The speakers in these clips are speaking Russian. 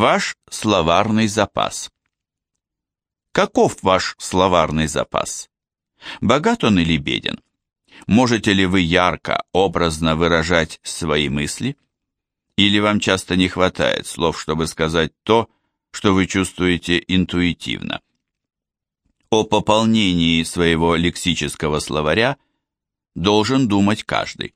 Ваш словарный запас. Каков ваш словарный запас? Богат он или беден? Можете ли вы ярко, образно выражать свои мысли? Или вам часто не хватает слов, чтобы сказать то, что вы чувствуете интуитивно? О пополнении своего лексического словаря должен думать каждый.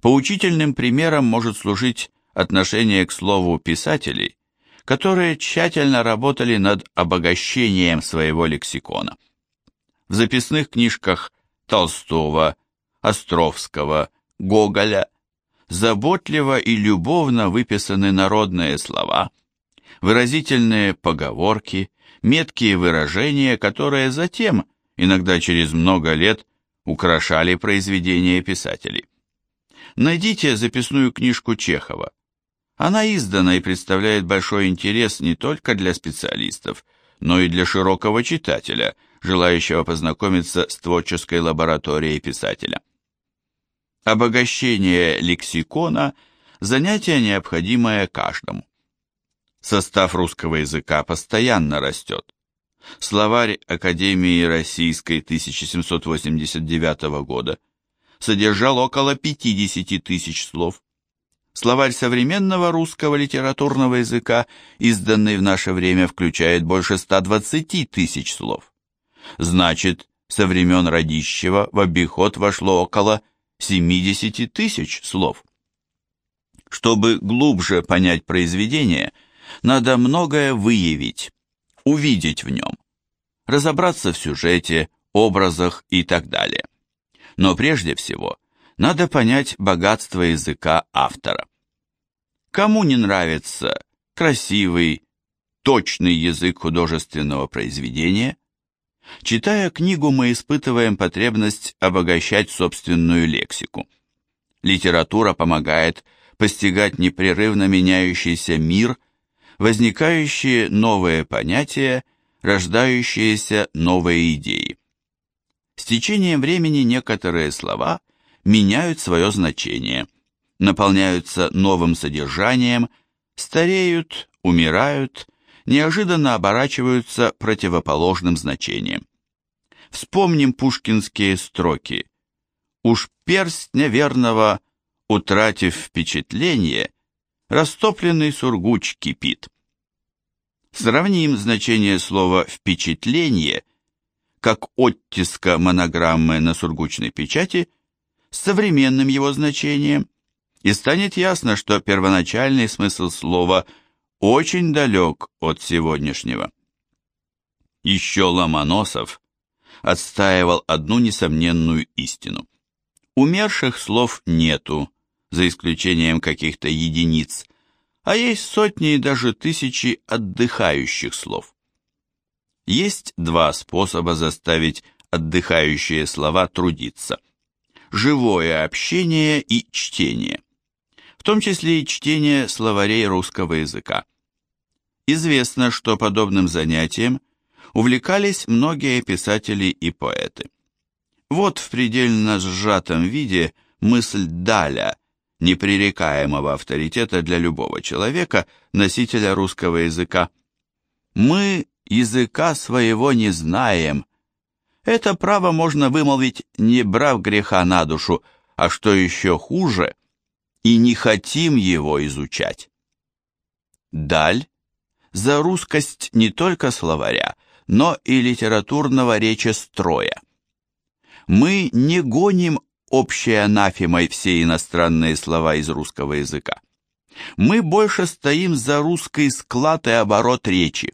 Поучительным примером может служить отношение к слову писателей, которые тщательно работали над обогащением своего лексикона. В записных книжках Толстого, Островского, Гоголя заботливо и любовно выписаны народные слова, выразительные поговорки, меткие выражения, которые затем, иногда через много лет, украшали произведения писателей. Найдите записную книжку Чехова. Она издана и представляет большой интерес не только для специалистов, но и для широкого читателя – желающего познакомиться с творческой лабораторией писателя. Обогащение лексикона – занятие, необходимое каждому. Состав русского языка постоянно растет. Словарь Академии Российской 1789 года содержал около 50 тысяч слов. Словарь современного русского литературного языка, изданный в наше время, включает больше 120 тысяч слов. Значит, со времен Радищева в обиход вошло около 70 тысяч слов. Чтобы глубже понять произведение, надо многое выявить, увидеть в нем, разобраться в сюжете, образах и так далее. Но прежде всего, надо понять богатство языка автора. Кому не нравится красивый, точный язык художественного произведения – Читая книгу, мы испытываем потребность обогащать собственную лексику. Литература помогает постигать непрерывно меняющийся мир, возникающие новые понятия, рождающиеся новые идеи. С течением времени некоторые слова меняют свое значение, наполняются новым содержанием, стареют, умирают, неожиданно оборачиваются противоположным значением. Вспомним пушкинские строки. «Уж перстня верного, утратив впечатление, растопленный сургуч кипит». Сравним значение слова «впечатление» как оттиска монограммы на сургучной печати с современным его значением, и станет ясно, что первоначальный смысл слова – очень далек от сегодняшнего. Еще Ломоносов отстаивал одну несомненную истину. Умерших слов нету, за исключением каких-то единиц, а есть сотни и даже тысячи отдыхающих слов. Есть два способа заставить отдыхающие слова трудиться. Живое общение и чтение. В том числе и чтение словарей русского языка. Известно, что подобным занятием увлекались многие писатели и поэты. Вот в предельно сжатом виде мысль Даля, непререкаемого авторитета для любого человека, носителя русского языка. «Мы языка своего не знаем». Это право можно вымолвить, не брав греха на душу, а что еще хуже, и не хотим его изучать. Даль за русскость не только словаря, но и литературного речестроя. Мы не гоним общей анафемой все иностранные слова из русского языка. Мы больше стоим за русский склад и оборот речи.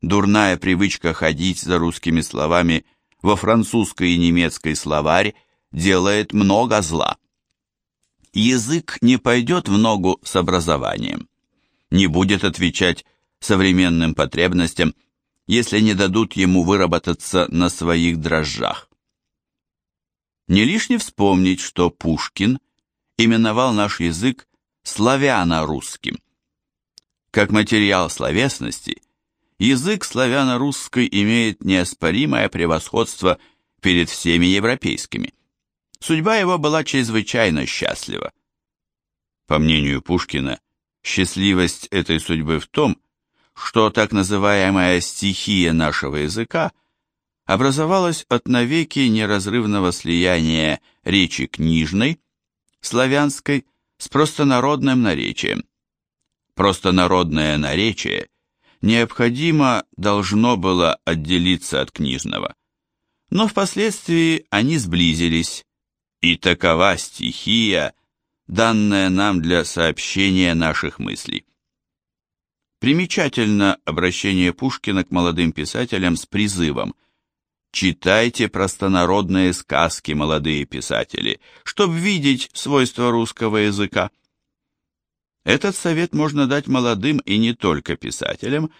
Дурная привычка ходить за русскими словами во французской и немецкой словарь делает много зла. Язык не пойдет в ногу с образованием, не будет отвечать современным потребностям, если не дадут ему выработаться на своих дрожжах. Не лишне вспомнить, что Пушкин именовал наш язык славяно-русским. Как материал словесности, язык славяно-русский имеет неоспоримое превосходство перед всеми европейскими. Судьба его была чрезвычайно счастлива. По мнению Пушкина, Счастливость этой судьбы в том, что так называемая стихия нашего языка образовалась от навеки неразрывного слияния речи книжной, славянской, с простонародным наречием. Простонародное наречие необходимо должно было отделиться от книжного, но впоследствии они сблизились, и такова стихия, данная нам для сообщения наших мыслей. Примечательно обращение Пушкина к молодым писателям с призывом «Читайте простонародные сказки, молодые писатели, чтобы видеть свойства русского языка». Этот совет можно дать молодым и не только писателям,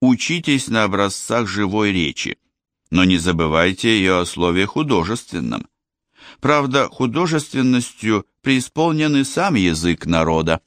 учитесь на образцах живой речи, но не забывайте ее о слове художественном. Правда, художественностью преисполнен и сам язык народа.